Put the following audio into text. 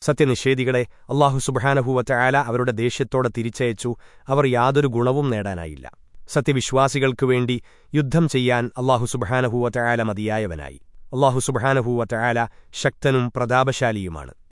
സത്യനിഷേധികളെ അള്ളാഹു സുബാനഹുവറ്റ ആല അവരുടെ ദേഷ്യത്തോടെ തിരിച്ചയച്ചു. അവർ യാതൊരു ഗുണവും നേടാനായില്ല. സത്യവിശ്വാസികൾക്കു വേണ്ടി യുദ്ധം ചെയ്യാൻ അള്ളാഹു സുബഹാനഹൂവറ്റ ആല മതിയായവനായി. അള്ളാഹു സുബഹാനഹൂവറ്റ ആല ശക്തനും പ്രതാപശാലിയുമാണ്.